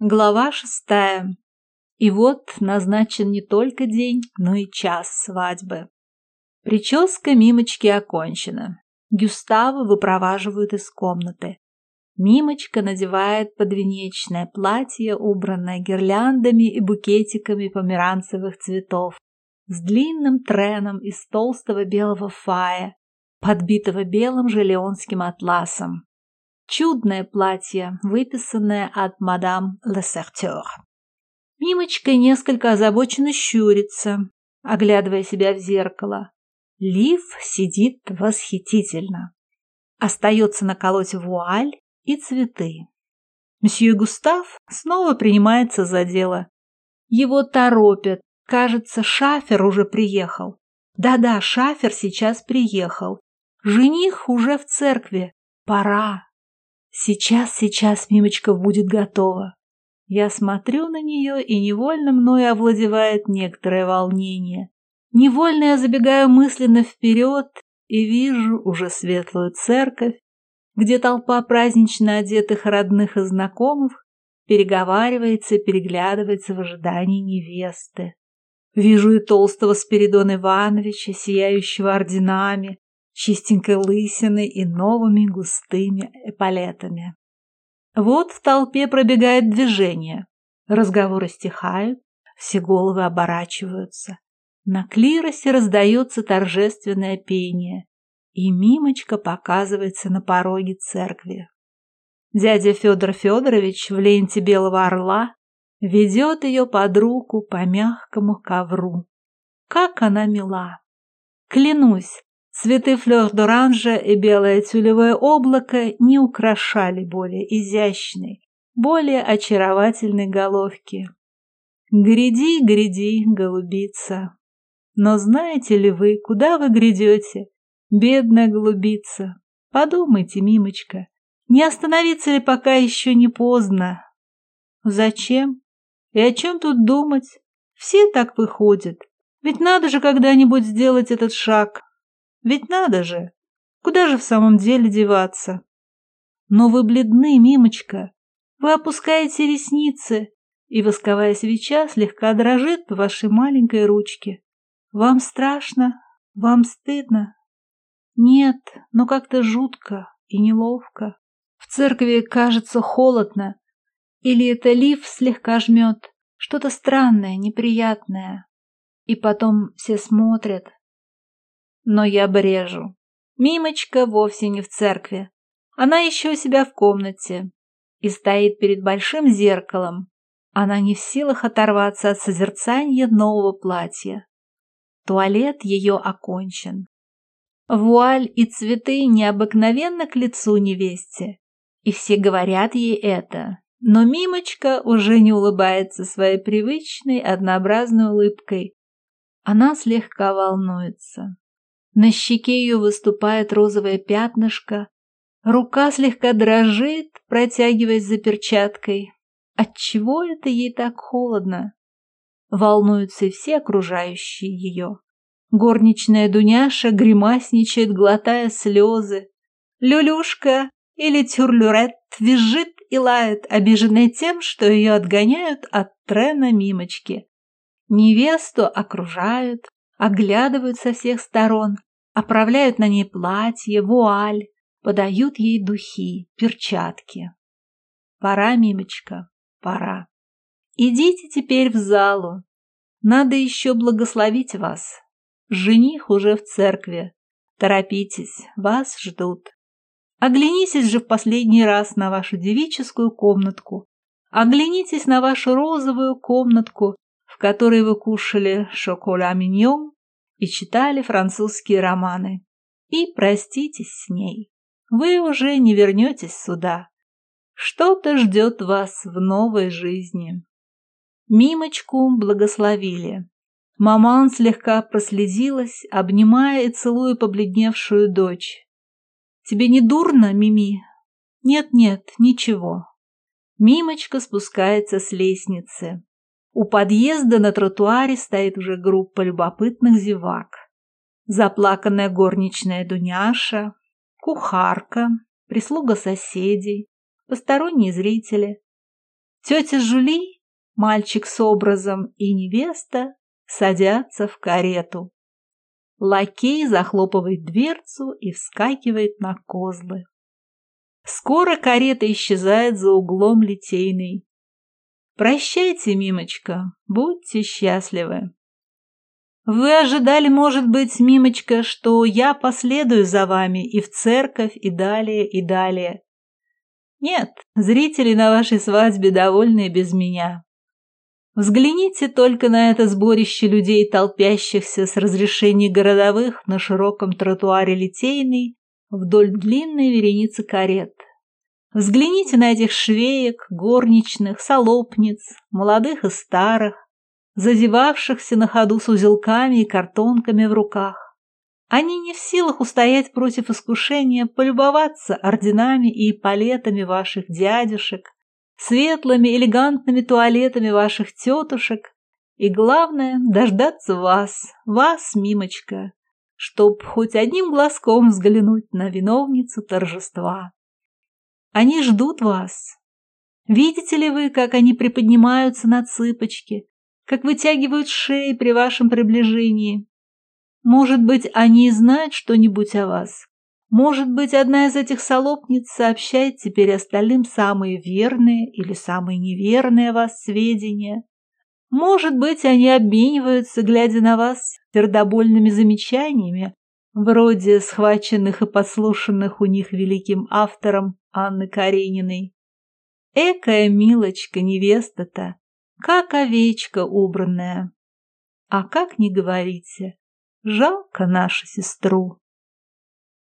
Глава шестая. И вот назначен не только день, но и час свадьбы. Прическа Мимочки окончена. Гюстава выпроваживают из комнаты. Мимочка надевает подвенечное платье, убранное гирляндами и букетиками померанцевых цветов, с длинным треном из толстого белого фая, подбитого белым же леонским атласом. Чудное платье, выписанное от мадам Лессертер. Мимочка несколько озабоченно щурится, оглядывая себя в зеркало. Лив сидит восхитительно. Остается наколоть вуаль и цветы. Мсье Густав снова принимается за дело. Его торопят. Кажется, шафер уже приехал. Да-да, шафер сейчас приехал. Жених уже в церкви. Пора. Сейчас, сейчас Мимочка будет готова. Я смотрю на нее, и невольно мною овладевает некоторое волнение. Невольно я забегаю мысленно вперед и вижу уже светлую церковь, где толпа празднично одетых родных и знакомых переговаривается переглядывается в ожидании невесты. Вижу и толстого Спиридона Ивановича, сияющего орденами, чистенькой лысиной и новыми густыми эполетами. Вот в толпе пробегает движение. Разговоры стихают, все головы оборачиваются. На клиросе раздается торжественное пение, и Мимочка показывается на пороге церкви. Дядя Федор Федорович в ленте белого орла ведет ее под руку по мягкому ковру. Как она мила! Клянусь, Цветы флёр-д'оранжа и белое тюлевое облако не украшали более изящной, более очаровательной головки. Гряди, гряди, голубица. Но знаете ли вы, куда вы грядете, бедная голубица? Подумайте, мимочка, не остановиться ли пока еще не поздно? Зачем? И о чем тут думать? Все так выходят. Ведь надо же когда-нибудь сделать этот шаг, ведь надо же! Куда же в самом деле деваться? Но вы бледны, мимочка. Вы опускаете ресницы, и восковая свеча слегка дрожит в вашей маленькой ручке. Вам страшно? Вам стыдно? Нет, но как-то жутко и неловко. В церкви кажется холодно. Или это лиф слегка жмет. Что-то странное, неприятное. И потом все смотрят, но я брежу. Мимочка вовсе не в церкви. Она еще у себя в комнате и стоит перед большим зеркалом. Она не в силах оторваться от созерцания нового платья. Туалет ее окончен. Вуаль и цветы необыкновенно к лицу невесте. И все говорят ей это. Но Мимочка уже не улыбается своей привычной однообразной улыбкой. Она слегка волнуется. На щеке ее выступает розовое пятнышко, рука слегка дрожит, протягиваясь за перчаткой. Отчего это ей так холодно? Волнуются все окружающие ее. Горничная Дуняша гримасничает, глотая слезы. Люлюшка или тюрлюрет визжит и лает, обиженная тем, что ее отгоняют от трена мимочки. Невесту окружают, оглядывают со всех сторон, оправляют на ней платье, вуаль, подают ей духи, перчатки. Пора, мимочка, пора. Идите теперь в залу. Надо еще благословить вас. Жених уже в церкви. Торопитесь, вас ждут. Оглянитесь же в последний раз на вашу девическую комнатку. Оглянитесь на вашу розовую комнатку, которой вы кушали шоколя миньон и читали французские романы. И проститесь с ней. Вы уже не вернетесь сюда. Что-то ждет вас в новой жизни. Мимочку благословили. Маман слегка прослезилась, обнимая и целуя побледневшую дочь. «Тебе не дурно, Мими?» «Нет-нет, ничего». Мимочка спускается с лестницы. У подъезда на тротуаре стоит уже группа любопытных зевак. Заплаканная горничная Дуняша, кухарка, прислуга соседей, посторонние зрители. Тетя Жули, мальчик с образом и невеста садятся в карету. Лакей захлопывает дверцу и вскакивает на козлы. Скоро карета исчезает за углом литейной. Прощайте, Мимочка, будьте счастливы. Вы ожидали, может быть, Мимочка, что я последую за вами и в церковь, и далее, и далее. Нет, зрители на вашей свадьбе довольны без меня. Взгляните только на это сборище людей, толпящихся с разрешений городовых на широком тротуаре Литейный вдоль длинной вереницы карет. Взгляните на этих швеек, горничных, солопниц, молодых и старых, зазевавшихся на ходу с узелками и картонками в руках. Они не в силах устоять против искушения полюбоваться орденами и палетами ваших дядюшек, светлыми элегантными туалетами ваших тетушек и, главное, дождаться вас, вас, Мимочка, чтоб хоть одним глазком взглянуть на виновницу торжества. Они ждут вас. Видите ли вы, как они приподнимаются на цыпочки, как вытягивают шеи при вашем приближении? Может быть, они знают что-нибудь о вас? Может быть, одна из этих солопниц сообщает теперь остальным самые верные или самые неверные вас сведения? Может быть, они обмениваются, глядя на вас, сердобольными замечаниями, вроде схваченных и послушанных у них великим автором Анны Карениной. Экая милочка невеста-то, как овечка убранная. А как не говорите, жалко нашу сестру.